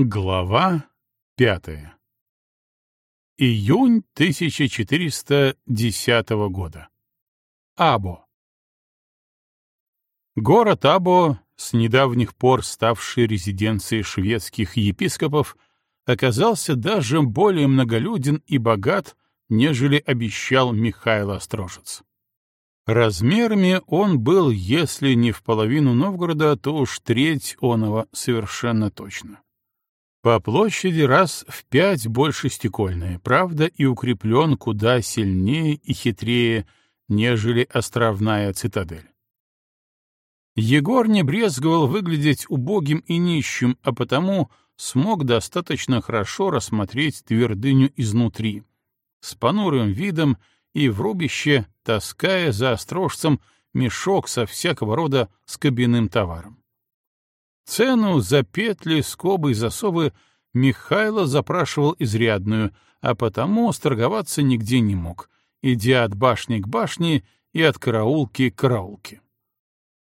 Глава пятая. Июнь 1410 года. Або. Город Або, с недавних пор ставший резиденцией шведских епископов, оказался даже более многолюден и богат, нежели обещал Михаил Острожец. Размерами он был, если не в половину Новгорода, то уж треть оного совершенно точно. По площади раз в пять больше стекольная, правда, и укреплен куда сильнее и хитрее, нежели островная цитадель. Егор не брезговал выглядеть убогим и нищим, а потому смог достаточно хорошо рассмотреть твердыню изнутри, с понурым видом и в рубище, таская за острожцем мешок со всякого рода скобяным товаром. Цену за петли, скобы и засовы Михайло запрашивал изрядную, а потому сторговаться нигде не мог, идя от башни к башне и от караулки к караулке.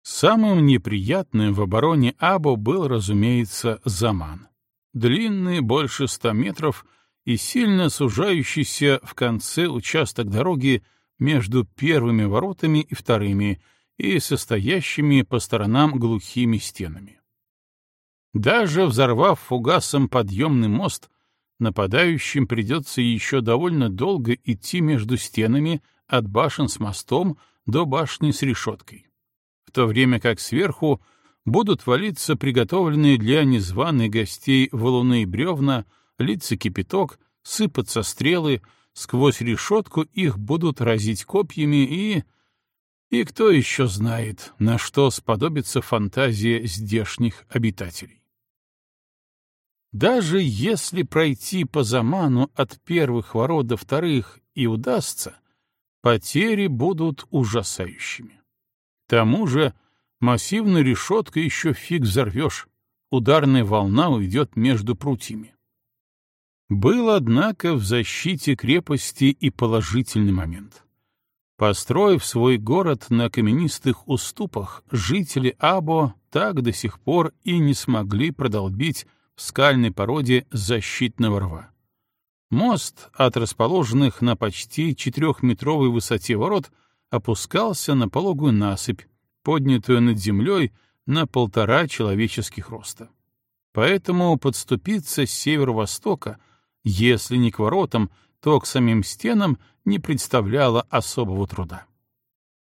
Самым неприятным в обороне Або был, разумеется, заман. Длинный, больше ста метров, и сильно сужающийся в конце участок дороги между первыми воротами и вторыми, и состоящими по сторонам глухими стенами. Даже взорвав фугасом подъемный мост, нападающим придется еще довольно долго идти между стенами от башен с мостом до башни с решеткой, в то время как сверху будут валиться приготовленные для незваных гостей валуны и бревна, литься кипяток, сыпаться стрелы, сквозь решетку их будут разить копьями и... И кто еще знает, на что сподобится фантазия здешних обитателей. Даже если пройти по заману от первых ворот до вторых и удастся, потери будут ужасающими. К тому же массивную решетку еще фиг взорвешь, ударная волна уйдет между прутьями. Был, однако, в защите крепости и положительный момент. Построив свой город на каменистых уступах, жители Або так до сих пор и не смогли продолбить в скальной породе защитного рва. Мост от расположенных на почти четырехметровой высоте ворот опускался на пологую насыпь, поднятую над землей на полтора человеческих роста. Поэтому подступиться с северо-востока, если не к воротам, то к самим стенам не представляло особого труда.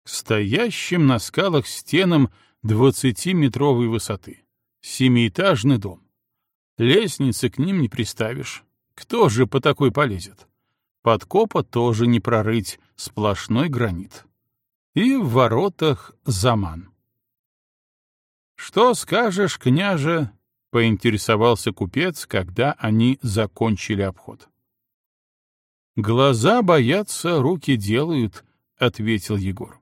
К стоящим на скалах стенам двадцатиметровой высоты. Семиэтажный дом. Лестницы к ним не приставишь. Кто же по такой полезет? Подкопа тоже не прорыть, сплошной гранит. И в воротах заман. «Что скажешь, княже?» — поинтересовался купец, когда они закончили обход. «Глаза боятся, руки делают», — ответил Егор.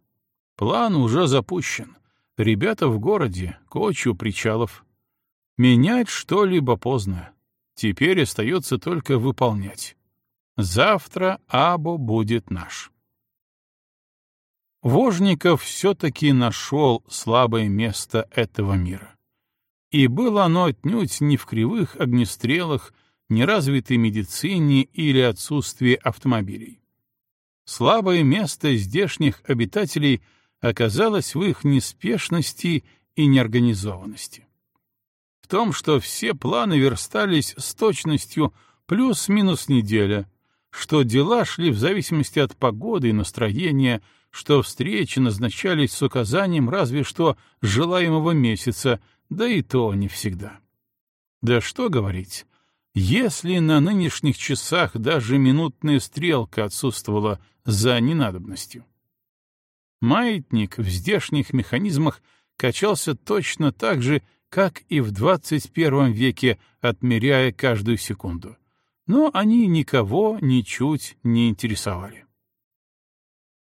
«План уже запущен. Ребята в городе, кочу причалов. Менять что-либо поздно. Теперь остается только выполнять. Завтра Або будет наш. Вожников все-таки нашел слабое место этого мира. И было оно отнюдь не в кривых огнестрелах, неразвитой медицине или отсутствии автомобилей. Слабое место здешних обитателей оказалось в их неспешности и неорганизованности том, что все планы верстались с точностью плюс-минус неделя, что дела шли в зависимости от погоды и настроения, что встречи назначались с указанием разве что желаемого месяца, да и то не всегда. Да что говорить, если на нынешних часах даже минутная стрелка отсутствовала за ненадобностью. Маятник в здешних механизмах качался точно так же, как и в 21 веке, отмеряя каждую секунду. Но они никого ничуть не интересовали.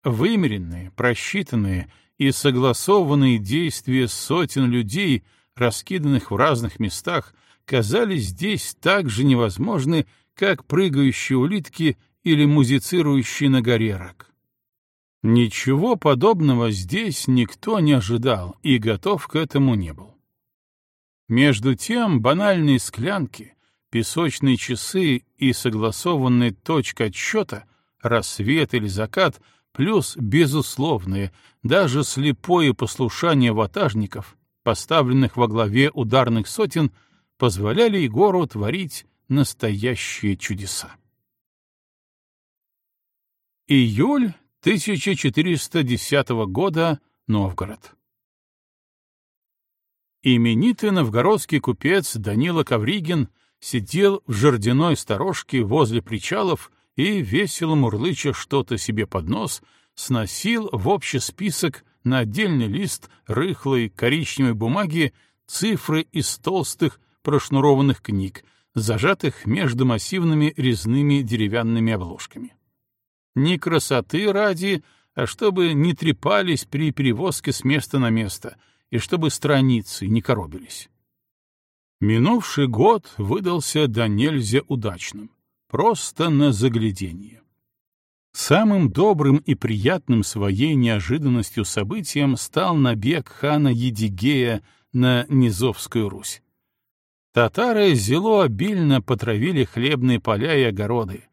Вымеренные, просчитанные и согласованные действия сотен людей, раскиданных в разных местах, казались здесь так же невозможны, как прыгающие улитки или музицирующие на горе рак. Ничего подобного здесь никто не ожидал и готов к этому не был. Между тем банальные склянки, песочные часы и согласованная точка отсчета, рассвет или закат, плюс безусловное, даже слепое послушание ватажников, поставленных во главе ударных сотен, позволяли Егору творить настоящие чудеса. Июль 1410 года, Новгород. Именитый новгородский купец Данила Ковригин сидел в жердяной сторожке возле причалов и, весело мурлыча что-то себе под нос, сносил в общий список на отдельный лист рыхлой коричневой бумаги цифры из толстых прошнурованных книг, зажатых между массивными резными деревянными обложками. Не красоты ради, а чтобы не трепались при перевозке с места на место — и чтобы страницы не коробились. Минувший год выдался до нельзя удачным, просто на загляденье. Самым добрым и приятным своей неожиданностью событием стал набег хана Едигея на Низовскую Русь. Татары зело обильно потравили хлебные поля и огороды,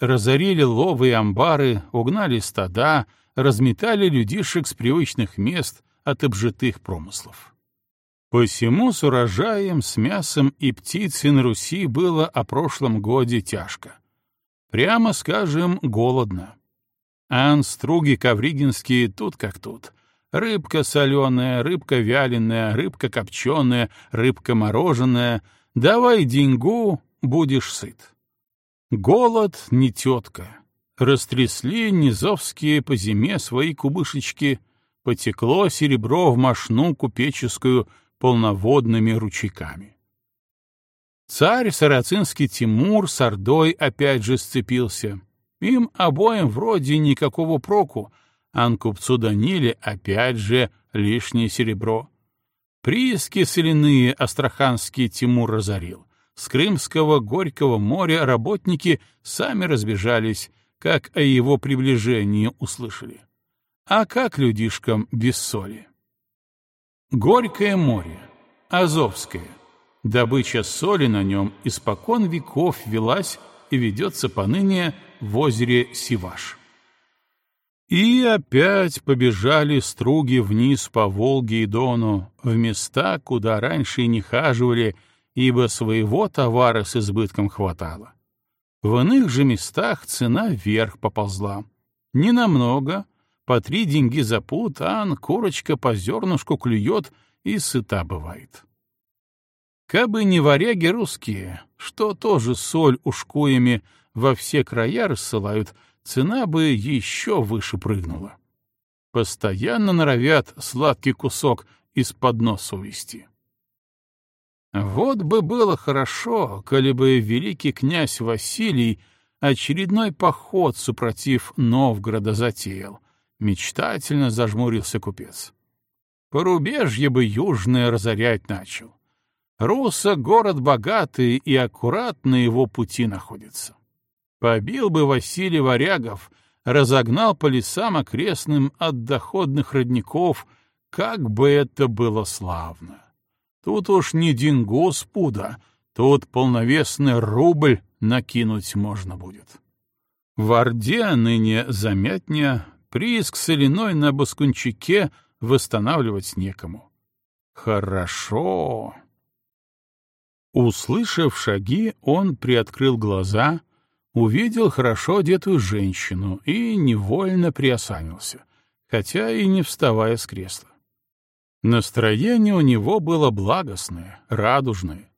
разорили ловы и амбары, угнали стада, разметали людишек с привычных мест, от обжитых промыслов. Посему с урожаем, с мясом и птицей на Руси было о прошлом годе тяжко. Прямо скажем, голодно. Ан, струги ковригинские тут как тут. Рыбка соленая, рыбка вяленая, рыбка копченая, рыбка мороженая. Давай деньгу, будешь сыт. Голод не тетка. Растрясли низовские по зиме свои кубышечки — потекло серебро в мошну купеческую полноводными ручейками. Царь сарацинский Тимур с Ордой опять же сцепился. Им обоим вроде никакого проку, а купцу Даниле опять же лишнее серебро. Прииски соляные астраханский Тимур разорил. С Крымского Горького моря работники сами разбежались, как о его приближении услышали. А как людишкам без соли? Горькое море, Азовское. Добыча соли на нем испокон веков велась и ведется поныне в озере Сиваш. И опять побежали струги вниз по Волге и Дону, в места, куда раньше и не хаживали, ибо своего товара с избытком хватало. В иных же местах цена вверх поползла. Не намного, по три деньги за пуд, ан курочка по зернышку клюет и сыта бывает. Кабы не варяги русские, что тоже соль ушкуями во все края рассылают, цена бы еще выше прыгнула. Постоянно норовят сладкий кусок из-под носа увести. Вот бы было хорошо, коли бы великий князь Василий очередной поход супротив Новгорода затеял, Мечтательно зажмурился купец. Порубежье бы южное разорять начал. Руса — город богатый и аккуратно его пути находится. Побил бы Василий варягов, разогнал по лесам окрестным от доходных родников, как бы это было славно. Тут уж не деньгу с пуда, тут полновесный рубль накинуть можно будет. В Орде ныне замятня, Прииск соляной на Баскунчике восстанавливать некому. Хорошо. Услышав шаги, он приоткрыл глаза, увидел хорошо одетую женщину и невольно приосанился, хотя и не вставая с кресла. Настроение у него было благостное, радужное.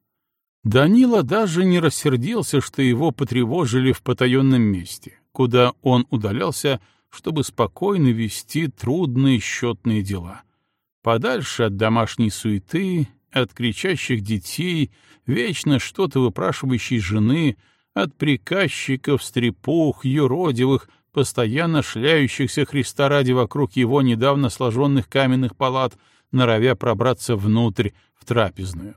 Данила даже не рассердился, что его потревожили в потаенном месте, куда он удалялся чтобы спокойно вести трудные счетные дела. Подальше от домашней суеты, от кричащих детей, вечно что-то выпрашивающей жены, от приказчиков, стрепух, юродивых, постоянно шляющихся Христа ради вокруг его недавно сложенных каменных палат, норовя пробраться внутрь, в трапезную.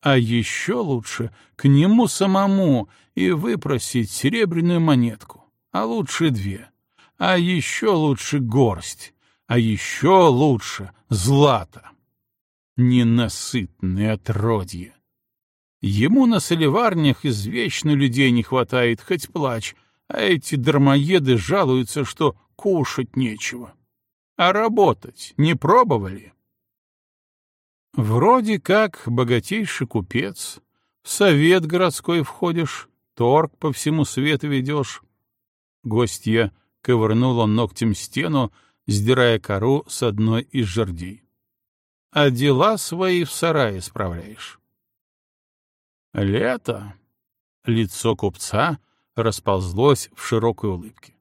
А еще лучше к нему самому и выпросить серебряную монетку, а лучше две а еще лучше горсть, а еще лучше злато. Ненасытное отродье. Ему на соливарнях извечно людей не хватает, хоть плачь, а эти дармоеды жалуются, что кушать нечего. А работать не пробовали? Вроде как богатейший купец, в совет городской входишь, торг по всему свету ведешь. Гостья ковырнула ногтем стену, сдирая кору с одной из жердей. А дела свои в сарае справляешь. Лето. Лицо купца расползлось в широкой улыбке.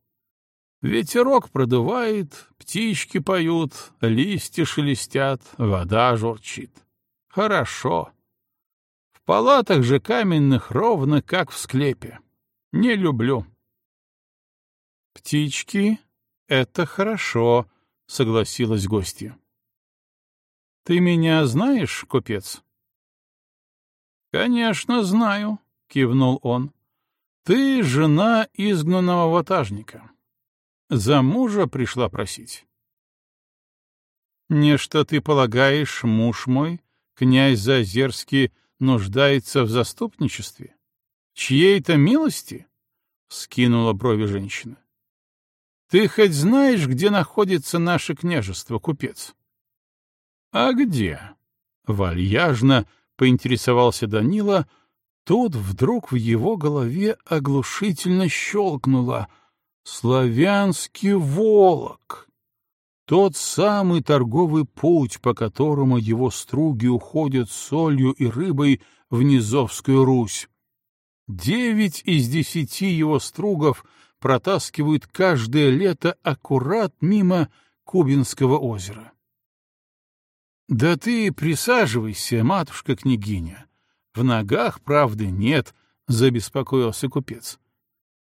Ветерок продувает, птички поют, листья шелестят, вода журчит. Хорошо. В палатах же каменных ровно, как в склепе. Не люблю. Птички — это хорошо, — согласилась гостья. Ты меня знаешь, купец? Конечно, знаю, — кивнул он. Ты жена изгнанного ватажника. За мужа пришла просить. Не что ты полагаешь, муж мой, князь Зазерский, нуждается в заступничестве? Чьей-то милости? — скинула брови женщина. Ты хоть знаешь, где находится наше княжество, купец? — А где? — вальяжно поинтересовался Данила. Тут вдруг в его голове оглушительно щелкнуло — Славянский Волок! Тот самый торговый путь, по которому его струги уходят солью и рыбой в Низовскую Русь. Девять из десяти его стругов протаскивают каждое лето аккурат мимо Кубинского озера. «Да ты присаживайся, матушка-княгиня. В ногах правды нет», — забеспокоился купец.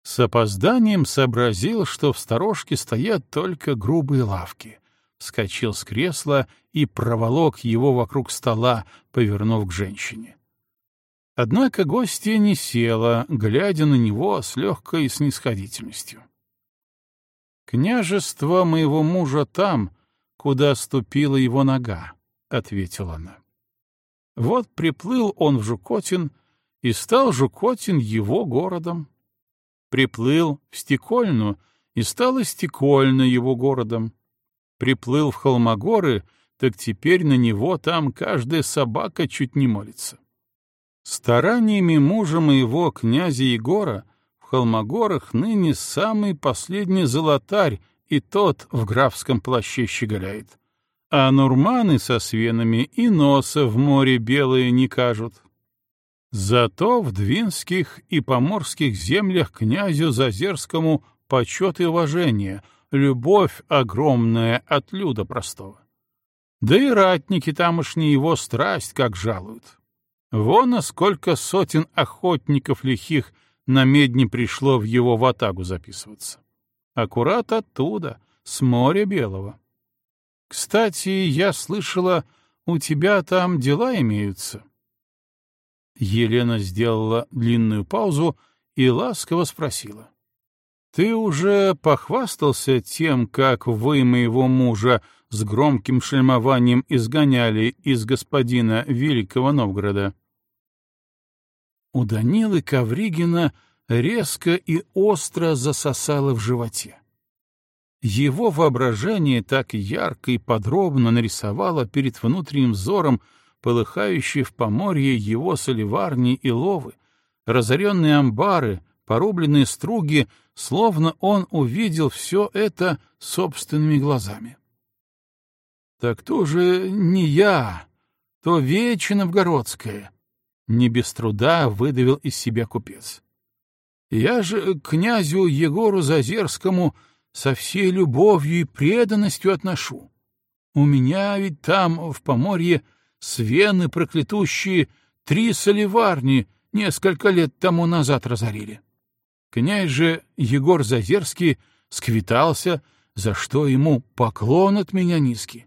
С опозданием сообразил, что в сторожке стоят только грубые лавки. Вскочил с кресла и проволок его вокруг стола, повернув к женщине. Однако гостья не села, глядя на него с легкой снисходительностью. «Княжество моего мужа там, куда ступила его нога», — ответила она. «Вот приплыл он в Жукотин, и стал Жукотин его городом приплыл в Стекольну, и стало Стекольно его городом. Приплыл в Холмогоры, так теперь на него там каждая собака чуть не молится. Стараниями мужа моего, князя Егора, в Холмогорах ныне самый последний золотарь, и тот в графском плаще щеголяет. А нурманы со свенами и носа в море белые не кажут. Зато в двинских и поморских землях князю Зазерскому почет и уважение, любовь огромная от люда простого. Да и ратники тамошние его страсть как жалуют. Вон насколько сотен охотников лихих на медне пришло в его ватагу записываться. Аккурат оттуда, с моря белого. Кстати, я слышала, у тебя там дела имеются. Елена сделала длинную паузу и ласково спросила. «Ты уже похвастался тем, как вы моего мужа с громким шельмованием изгоняли из господина Великого Новгорода?» У Данилы Ковригина резко и остро засосало в животе. Его воображение так ярко и подробно нарисовало перед внутренним взором полыхающие в поморье его соливарни и ловы, разоренные амбары, порубленные струги, словно он увидел все это собственными глазами. «Так то же не я, то Вече Новгородская», — не без труда выдавил из себя купец. «Я же князю Егору Зазерскому со всей любовью и преданностью отношу. У меня ведь там, в Поморье, Свены проклятущие три соливарни несколько лет тому назад разорили. Князь же Егор Зазерский сквитался, за что ему поклон от меня низкий.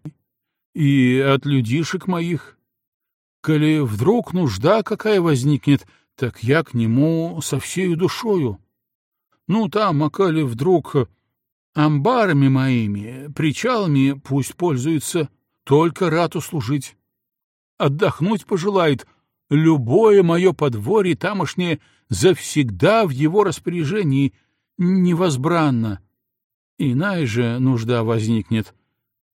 И от людишек моих. Коли вдруг нужда какая возникнет, так я к нему со всею душою. Ну, там, а коли вдруг амбарами моими, причалами пусть пользуются, только рад услужить отдохнуть пожелает, Любое мое подворье тамошнее завсегда в его распоряжении невозбранно. Иная же нужда возникнет.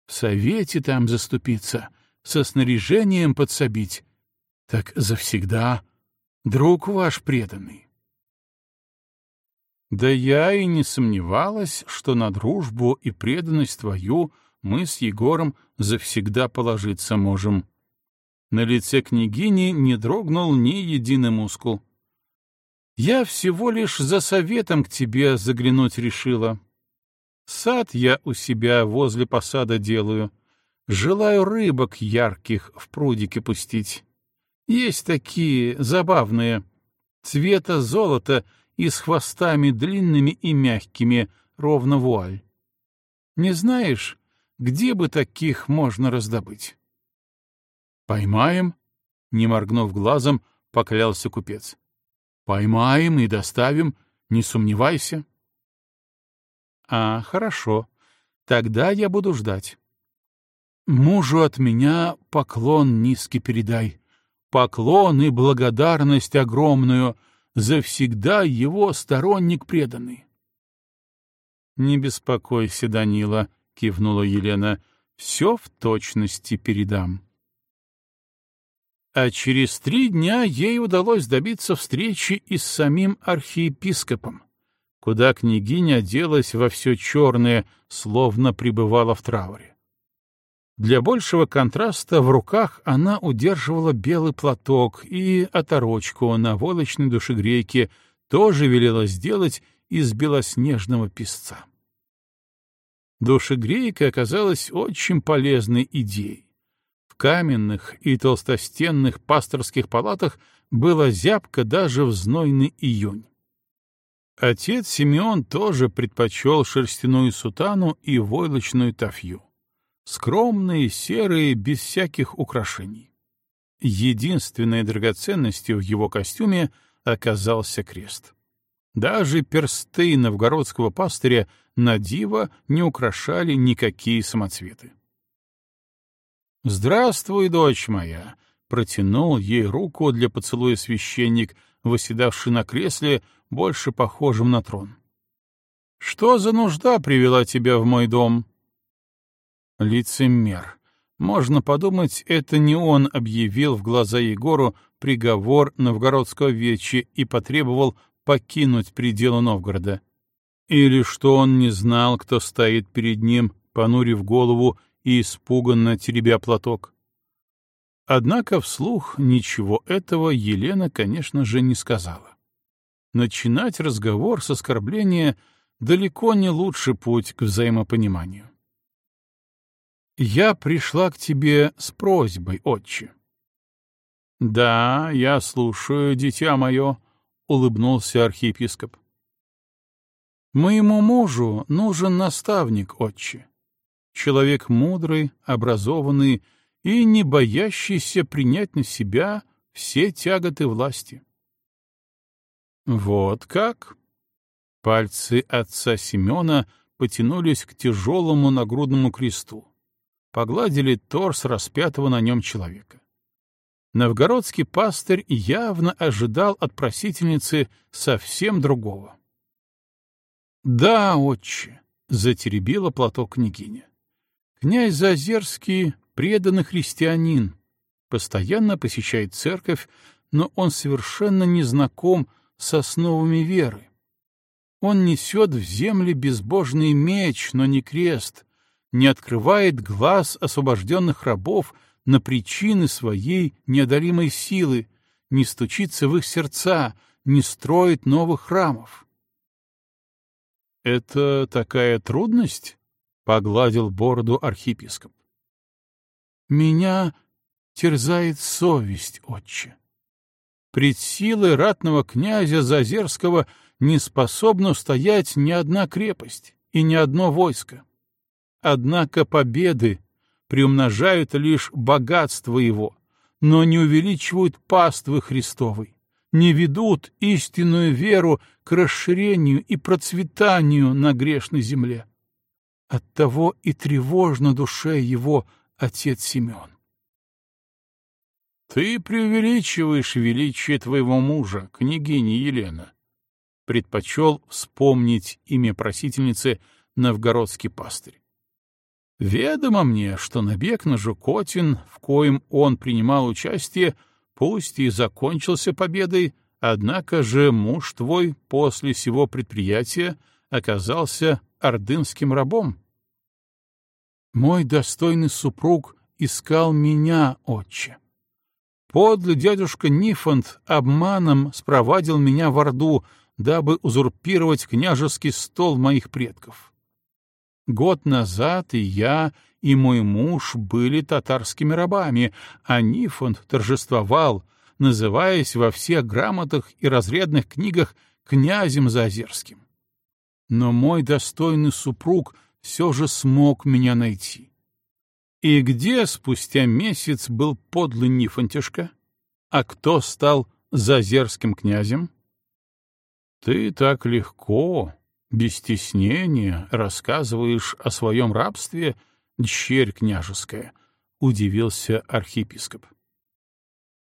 В совете там заступиться, со снаряжением подсобить. Так завсегда друг ваш преданный. Да я и не сомневалась, что на дружбу и преданность твою мы с Егором завсегда положиться можем. На лице княгини не дрогнул ни единый мускул. Я всего лишь за советом к тебе заглянуть решила. Сад я у себя возле посада делаю. Желаю рыбок ярких в прудике пустить. Есть такие забавные. Цвета золота — и с хвостами длинными и мягкими, ровно вуаль. Не знаешь, где бы таких можно раздобыть? Поймаем, не моргнув глазом, поклялся купец. Поймаем и доставим, не сомневайся. А, хорошо, тогда я буду ждать. Мужу от меня поклон низкий передай, поклон и благодарность огромную — завсегда его сторонник преданный. «Не беспокойся, Данила», — кивнула Елена, — «все в точности передам». А через три дня ей удалось добиться встречи и с самим архиепископом, куда княгиня оделась во все черное, словно пребывала в трауре. Для большего контраста в руках она удерживала белый платок и оторочку на волочной душегрейке тоже велела сделать из белоснежного песца. Душегрейка оказалась очень полезной идеей. В каменных и толстостенных пасторских палатах было зябко даже в знойный июнь. Отец Симеон тоже предпочел шерстяную сутану и войлочную тафью скромные, серые, без всяких украшений. Единственной драгоценностью в его костюме оказался крест. Даже персты новгородского пастыря на диво не украшали никакие самоцветы. «Здравствуй, дочь моя!» — протянул ей руку для поцелуя священник, восседавший на кресле, больше похожем на трон. «Что за нужда привела тебя в мой дом?» Лицемер. Можно подумать, это не он объявил в глаза Егору приговор новгородского вечи и потребовал покинуть пределы Новгорода. Или что он не знал, кто стоит перед ним, понурив голову и испуганно теребя платок. Однако вслух ничего этого Елена, конечно же, не сказала. Начинать разговор с оскорбления далеко не лучший путь к взаимопониманию. «Я пришла к тебе с просьбой, отче». «Да, я слушаю, дитя мое», — улыбнулся архиепископ. «Моему мужу нужен наставник, отче. Человек мудрый, образованный и не боящийся принять на себя все тяготы власти». «Вот как?» Пальцы отца Семена потянулись к тяжелому нагрудному кресту погладили торс распятого на нем человека. Новгородский пастырь явно ожидал от просительницы совсем другого. «Да, отче», — затеребила платок княгиня. «Князь Зазерский — преданный христианин, постоянно посещает церковь, но он совершенно не знаком с основами веры. Он несет в земле безбожный меч, но не крест, не открывает глаз освобожденных рабов на причины своей неодолимой силы, не стучится в их сердца, не строит новых храмов. «Это такая трудность?» — погладил бороду архиепископ. «Меня терзает совесть, отче. Пред силой ратного князя Зазерского не способна стоять ни одна крепость и ни одно войско. Однако победы приумножают лишь богатство его, но не увеличивают паствы Христовой, не ведут истинную веру к расширению и процветанию на грешной земле. Оттого и тревожно душе его отец Симеон. Ты преувеличиваешь величие твоего мужа, княгиня Елена. Предпочел вспомнить имя просительницы новгородский пастырь. Ведомо мне, что набег на Жукотин, в коем он принимал участие, пусть и закончился победой, однако же муж твой после сего предприятия оказался ордынским рабом. Мой достойный супруг искал меня, отче. Подлый дядюшка Нифонт обманом спровадил меня в Орду, дабы узурпировать княжеский стол моих предков. Год назад и я, и мой муж были татарскими рабами, а Нифонт торжествовал, называясь во всех грамотах и разрядных книгах князем Заозерским. Но мой достойный супруг все же смог меня найти. И где спустя месяц был подлый Нифонтишка? А кто стал Зазерским князем? Ты так легко, без стеснения, рассказываешь о своем рабстве, дщерь княжеская, — удивился архиепископ.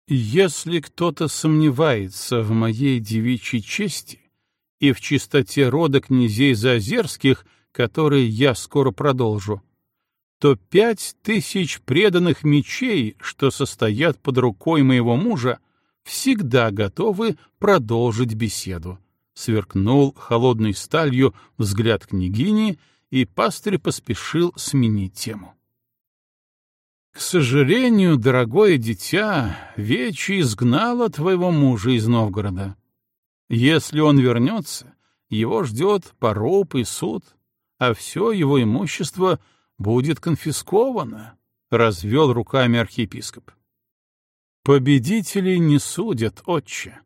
Если кто-то сомневается в моей девичьей чести и в чистоте рода князей Зазерских, которые я скоро продолжу, то пять тысяч преданных мечей, что состоят под рукой моего мужа, всегда готовы продолжить беседу сверкнул холодной сталью взгляд княгини, и пастырь поспешил сменить тему. «К сожалению, дорогое дитя, Вечи изгнала твоего мужа из Новгорода. Если он вернется, его ждет поруб и суд, а все его имущество будет конфисковано», — развел руками архиепископ. «Победителей не судят, отче.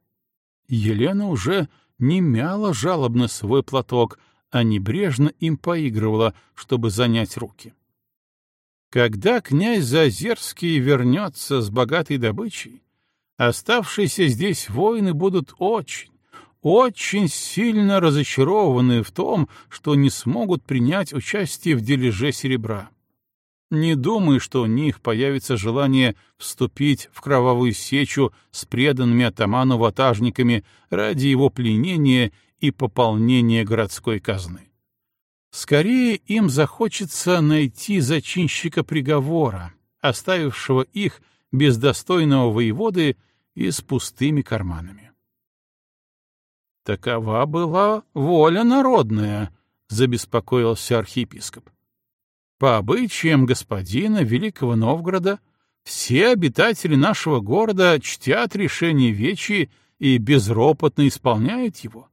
Елена уже не мяла жалобно свой платок, а небрежно им поигрывала, чтобы занять руки. Когда князь Зазерский вернется с богатой добычей, оставшиеся здесь воины будут очень, очень сильно разочарованы в том, что не смогут принять участие в дележе серебра. Не думаю, что у них появится желание вступить в кровавую сечу с преданными атаману ватажниками ради его пленения и пополнения городской казны. Скорее им захочется найти зачинщика приговора, оставившего их без достойного воеводы и с пустыми карманами. Такова была воля народная, — забеспокоился архиепископ. По обычаям господина Великого Новгорода, все обитатели нашего города чтят решение Вечи и безропотно исполняют его.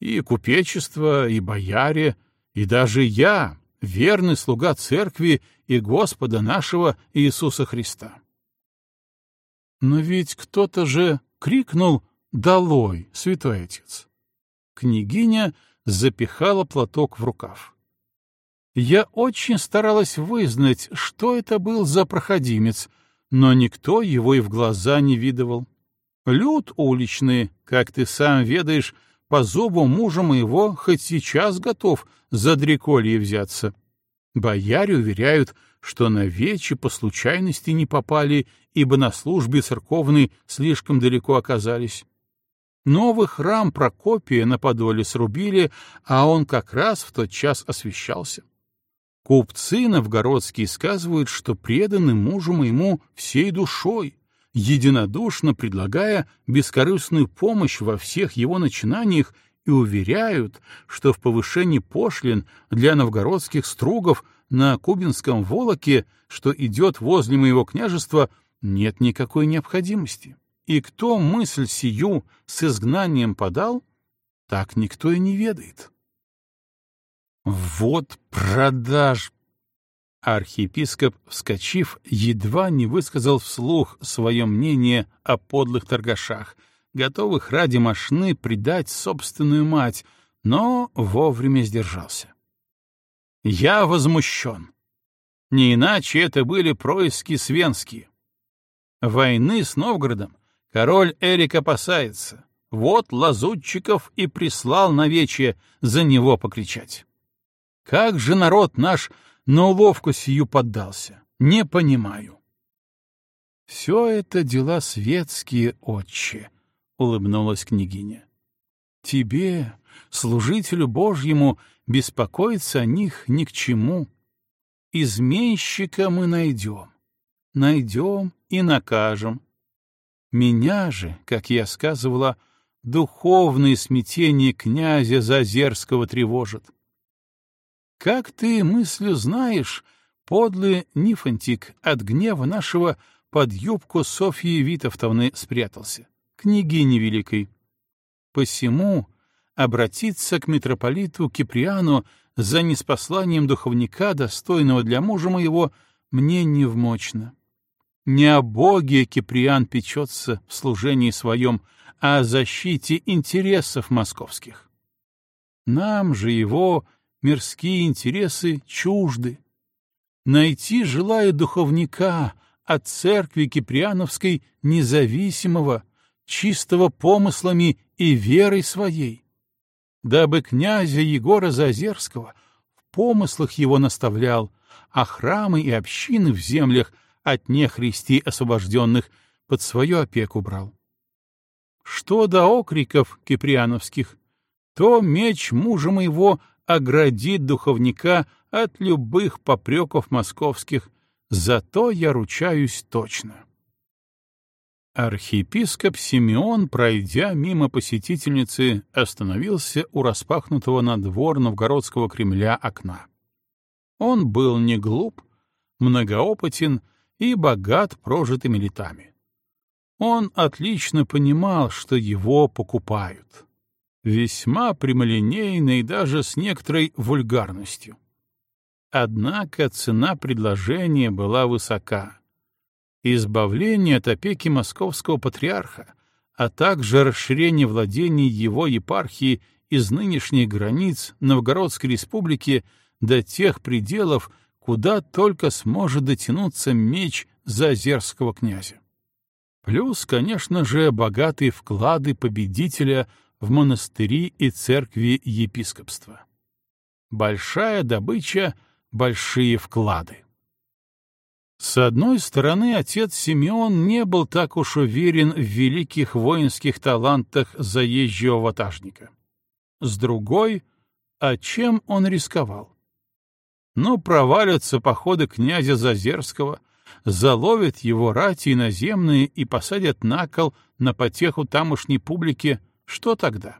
И купечество, и бояре, и даже я, верный слуга церкви и Господа нашего Иисуса Христа. Но ведь кто-то же крикнул «Долой, святой отец!» Княгиня запихала платок в рукав. Я очень старалась вызнать, что это был за проходимец, но никто его и в глаза не видывал. Люд уличный, как ты сам ведаешь, по зубу мужа моего хоть сейчас готов за дреколье взяться. Бояре уверяют, что на вече по случайности не попали, ибо на службе церковной слишком далеко оказались. Новый храм Прокопия на Подоле срубили, а он как раз в тот час освещался. Купцы новгородские сказывают, что преданы мужу моему всей душой, единодушно предлагая бескорыстную помощь во всех его начинаниях и уверяют, что в повышении пошлин для новгородских стругов на Кубинском Волоке, что идет возле моего княжества, нет никакой необходимости. И кто мысль сию с изгнанием подал, так никто и не ведает. Вот продаж! Архиепископ, вскочив, едва не высказал вслух свое мнение о подлых торгашах, готовых ради мошны предать собственную мать, но вовремя сдержался. «Я возмущен. Не иначе это были происки свенские. Войны с Новгородом король Эрик опасается. Вот лазутчиков и прислал на вече за него покричать. Как же народ наш на уловку сию поддался? Не понимаю. Все это дела светские, отче, — улыбнулась княгиня. Тебе, служителю Божьему, беспокоиться о них ни к чему. Изменщика мы найдем, найдем и накажем. Меня же, как я сказывала, духовное смятение князя Зазерского тревожит. Как ты мыслью знаешь, подлый Нифонтик от гнева нашего под юбку Софьи Витовтовны спрятался, княгини великой. Посему обратиться к митрополиту Киприану за неспосланием духовника, достойного для мужа моего, мне невмочно. Не о Боге Киприан печется в служении своем, а о защите интересов московских. Нам же его мирские интересы чужды. Найти желаю духовника от церкви Киприановской независимого, чистого помыслами и верой своей, дабы князя Егора Зазерского в помыслах его наставлял, а храмы и общины в землях от нехристи освобожденных под свою опеку брал. Что до окриков киприановских, то меч мужа моего оградит духовника от любых попреков московских, зато я ручаюсь точно. Архиепископ Симеон, пройдя мимо посетительницы, остановился у распахнутого на двор Новгородского Кремля окна. Он был не глуп, многоопытен и богат прожитыми летами. Он отлично понимал, что его покупают весьма прямолинейно и даже с некоторой вульгарностью. Однако цена предложения была высока. Избавление от опеки московского патриарха, а также расширение владений его епархии из нынешних границ Новгородской республики до тех пределов, куда только сможет дотянуться меч зазерского князя. Плюс, конечно же, богатые вклады победителя в монастыри и церкви епископства. Большая добыча — большие вклады. С одной стороны, отец Симеон не был так уж уверен в великих воинских талантах заезжего ватажника. С другой, а чем он рисковал? Ну, провалятся походы князя Зазерского, заловят его рати иноземные и посадят на кол на потеху тамошней публике, что тогда?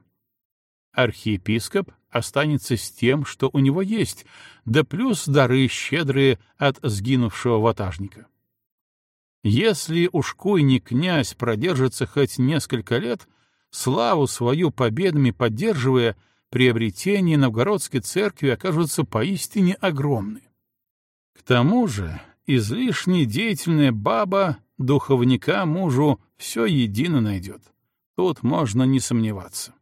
Архиепископ останется с тем, что у него есть, да плюс дары щедрые от сгинувшего ватажника. Если уж куйник князь продержится хоть несколько лет, славу свою победами поддерживая, приобретения Новгородской церкви окажутся поистине огромны. К тому же излишне деятельная баба духовника мужу все едино найдет. Тут можно не сомневаться.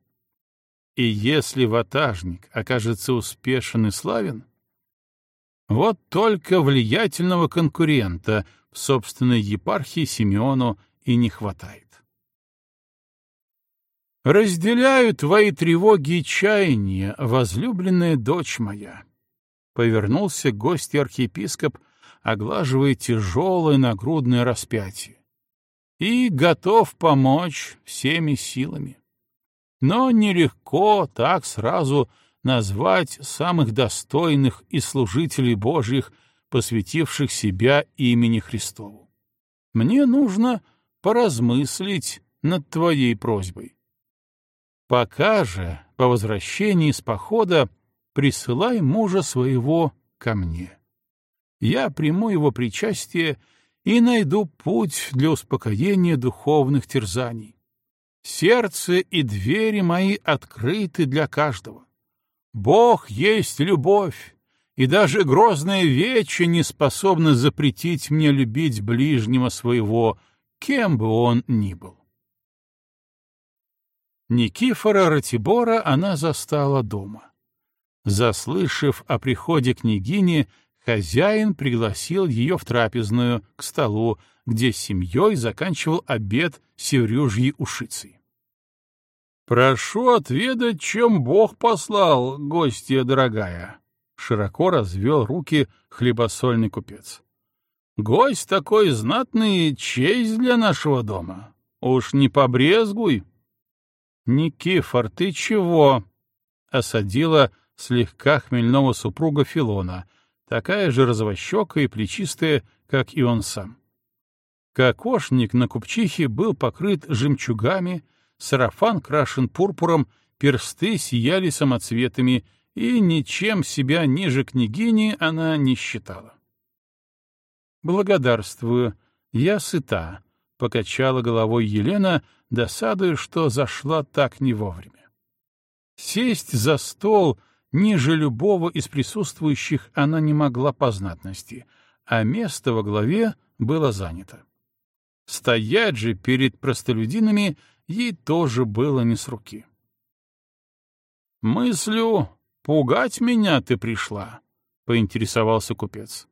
И если ватажник окажется успешен и славен, вот только влиятельного конкурента в собственной епархии Симеону и не хватает. «Разделяю твои тревоги и чаяния, возлюбленная дочь моя», — повернулся гость архиепископ, оглаживая тяжелое нагрудное распятие и готов помочь всеми силами. Но нелегко так сразу назвать самых достойных и служителей Божьих, посвятивших себя имени Христову. Мне нужно поразмыслить над твоей просьбой. Пока же, по возвращении с похода, присылай мужа своего ко мне. Я приму его причастие и найду путь для успокоения духовных терзаний. Сердце и двери мои открыты для каждого. Бог есть любовь, и даже грозное вече не способно запретить мне любить ближнего своего, кем бы он ни был. Никифора Ратибора она застала дома. Заслышав о приходе княгини, Хозяин пригласил ее в трапезную, к столу, где с семьей заканчивал обед севрюжьей ушицей. «Прошу отведать, чем Бог послал, гостья дорогая!» Широко развел руки хлебосольный купец. Гость такой знатный — честь для нашего дома. Уж не побрезгуй. Никифор, ты чего? — осадила слегка хмельного супруга Филона, такая же розовощекая и плечистая, как и он сам. Кокошник на купчихе был покрыт жемчугами, сарафан крашен пурпуром, персты сияли самоцветами, и ничем себя ниже княгини она не считала. «Благодарствую, я сыта», — покачала головой Елена, досадуя, что зашла так не вовремя. Сесть за стол ниже любого из присутствующих она не могла по знатности, а место во главе было занято. Стоять же перед простолюдинами ей тоже было не с руки. «Мыслю, пугать меня ты пришла», — поинтересовался купец.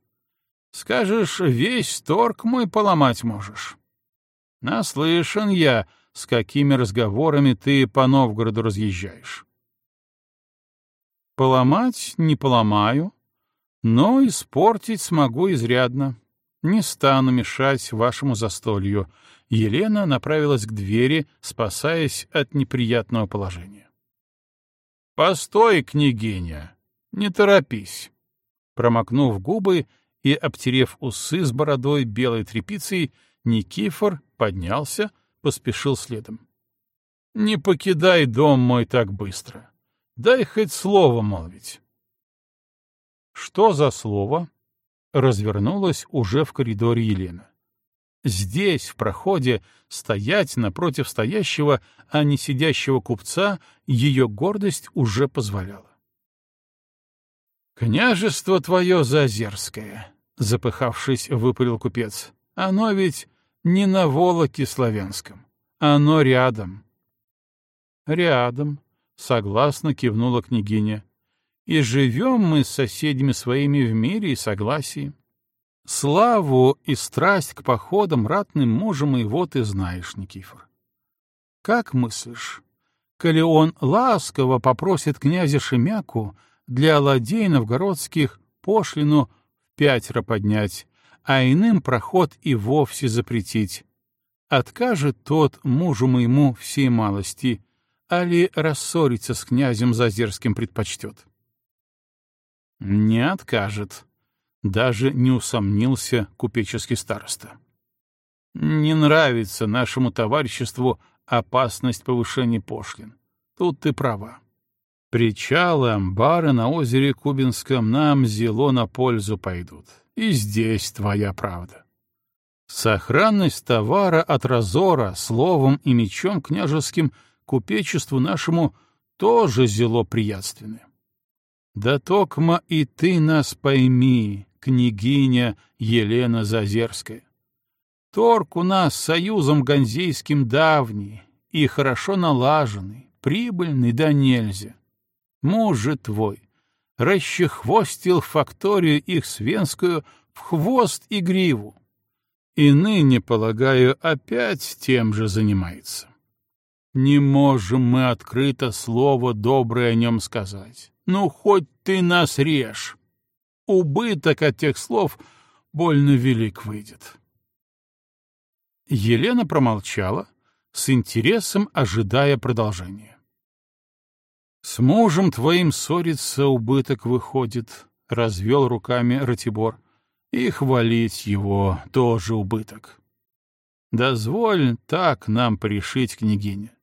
«Скажешь, весь торг мой поломать можешь. Наслышан я, с какими разговорами ты по Новгороду разъезжаешь». «Поломать не поломаю, но испортить смогу изрядно», не стану мешать вашему застолью. Елена направилась к двери, спасаясь от неприятного положения. Постой, княгиня, не торопись. Промокнув губы и обтерев усы с бородой белой тряпицей, Никифор поднялся, поспешил следом. Не покидай дом мой так быстро. Дай хоть слово молвить. Что за слово? развернулась уже в коридоре Елена. Здесь, в проходе, стоять напротив стоящего, а не сидящего купца, ее гордость уже позволяла. «Княжество твое Заозерское», — запыхавшись, выпалил купец, — «оно ведь не на Волоке славянском, оно рядом». «Рядом», — согласно кивнула княгиня, и живем мы с соседями своими в мире и согласии. Славу и страсть к походам ратным мужем вот и знаешь, Никифор. Как мыслишь, коли он ласково попросит князя Шемяку для ладей новгородских пошлину в пятеро поднять, а иным проход и вовсе запретить, откажет тот мужу моему всей малости, али рассориться с князем Зазерским предпочтет? Не откажет. Даже не усомнился купеческий староста. Не нравится нашему товариществу опасность повышения пошлин. Тут ты права. Причалы, амбары на озере Кубинском нам зело на пользу пойдут. И здесь твоя правда. Сохранность товара от разора словом и мечом княжеским купечеству нашему тоже зело приятственны. Да токма и ты нас пойми, княгиня Елена Зазерская. Торг у нас союзом ганзейским давний и хорошо налаженный, прибыльный да нельзя. Муж же твой расчехвостил факторию их свенскую в хвост и гриву. И ныне, полагаю, опять тем же занимается. Не можем мы открыто слово доброе о нем сказать. Ну, хоть ты нас режь. Убыток от тех слов больно велик выйдет. Елена промолчала, с интересом ожидая продолжения. «С мужем твоим ссориться убыток выходит», — развел руками Ратибор, — «и хвалить его тоже убыток. Дозволь так нам пришить, княгиня.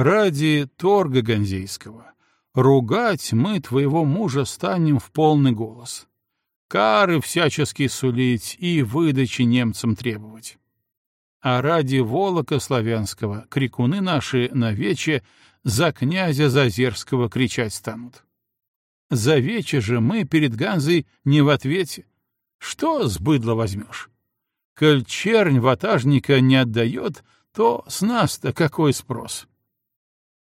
Ради торга Ганзейского ругать мы твоего мужа станем в полный голос. Кары всячески сулить и выдачи немцам требовать. А ради Волока славянского крикуны наши на вече за князя Зазерского кричать станут. За вече же мы перед Ганзой не в ответе. Что с быдла возьмешь? Коль чернь ватажника не отдает, то с нас-то какой спрос?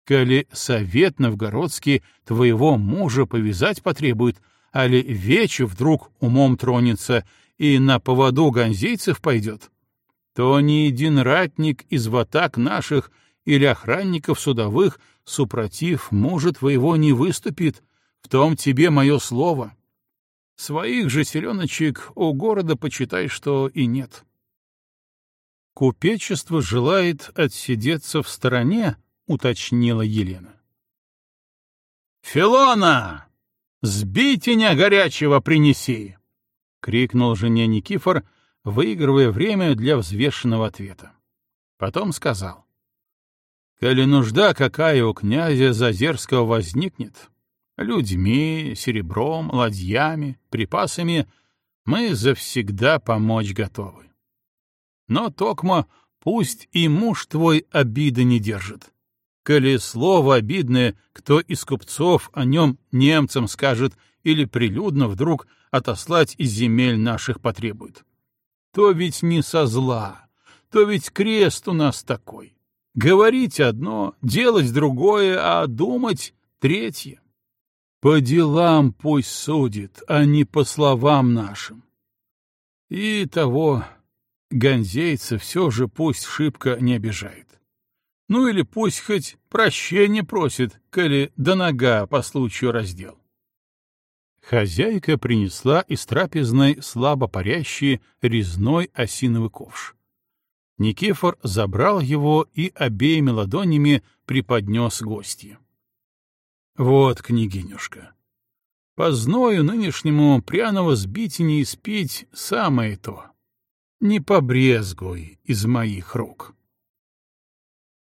Коли совет новгородский твоего мужа повязать потребует, али вече вдруг умом тронется и на поводу ганзейцев пойдет, то ни один ратник из ватак наших или охранников судовых, супротив мужа твоего не выступит, в том тебе мое слово. Своих же селеночек у города, почитай, что и нет. Купечество желает отсидеться в стороне, уточнила Елена. «Филона! Сбитеня горячего принеси!» — крикнул жене Никифор, выигрывая время для взвешенного ответа. Потом сказал. «Коли нужда какая у князя Зазерского возникнет, людьми, серебром, ладьями, припасами, мы завсегда помочь готовы. Но, Токма, пусть и муж твой обиды не держит. Коли слово обидное, кто из купцов о нем немцам скажет или прилюдно вдруг отослать из земель наших потребует. То ведь не со зла, то ведь крест у нас такой. Говорить одно, делать другое, а думать третье. По делам пусть судит, а не по словам нашим. И того Гонзейца все же пусть шибко не обижает. Ну или пусть хоть прощения просит, коли до нога по случаю раздел. Хозяйка принесла из трапезной слабо парящий резной осиновый ковш. Никифор забрал его и обеими ладонями преподнес гостье. Вот, княгинюшка, по зною нынешнему пряного сбить и не испить самое то. Не побрезгуй из моих рук.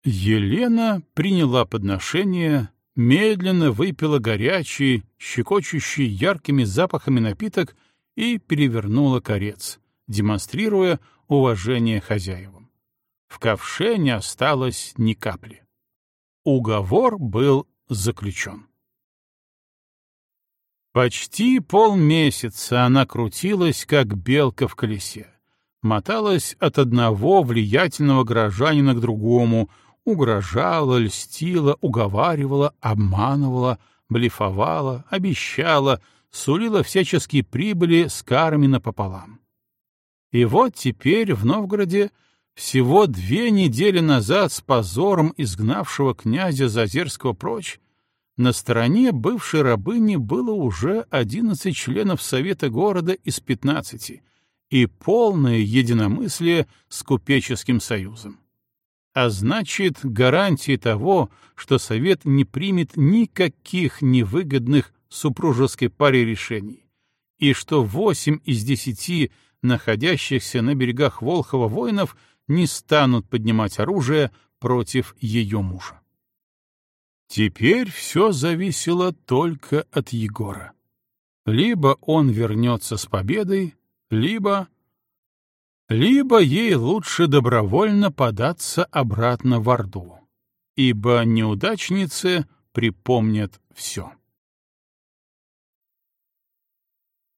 Елена приняла подношение, медленно выпила горячий, щекочущий яркими запахами напиток и перевернула корец, демонстрируя уважение хозяевам. В ковше не осталось ни капли. Уговор был заключен. Почти полмесяца она крутилась, как белка в колесе, моталась от одного влиятельного горожанина к другому, угрожала, льстила, уговаривала, обманывала, блефовала, обещала, сулила всяческие прибыли с карами напополам. И вот теперь в Новгороде всего две недели назад с позором изгнавшего князя Зазерского прочь, на стороне бывшей рабыни было уже одиннадцать членов Совета города из пятнадцати и полное единомыслие с купеческим союзом. А значит, гарантии того, что Совет не примет никаких невыгодных супружеской паре решений, и что восемь из десяти находящихся на берегах Волхова воинов не станут поднимать оружие против ее мужа. Теперь все зависело только от Егора. Либо он вернется с победой, либо... Либо ей лучше добровольно податься обратно в Орду, ибо неудачницы припомнят все.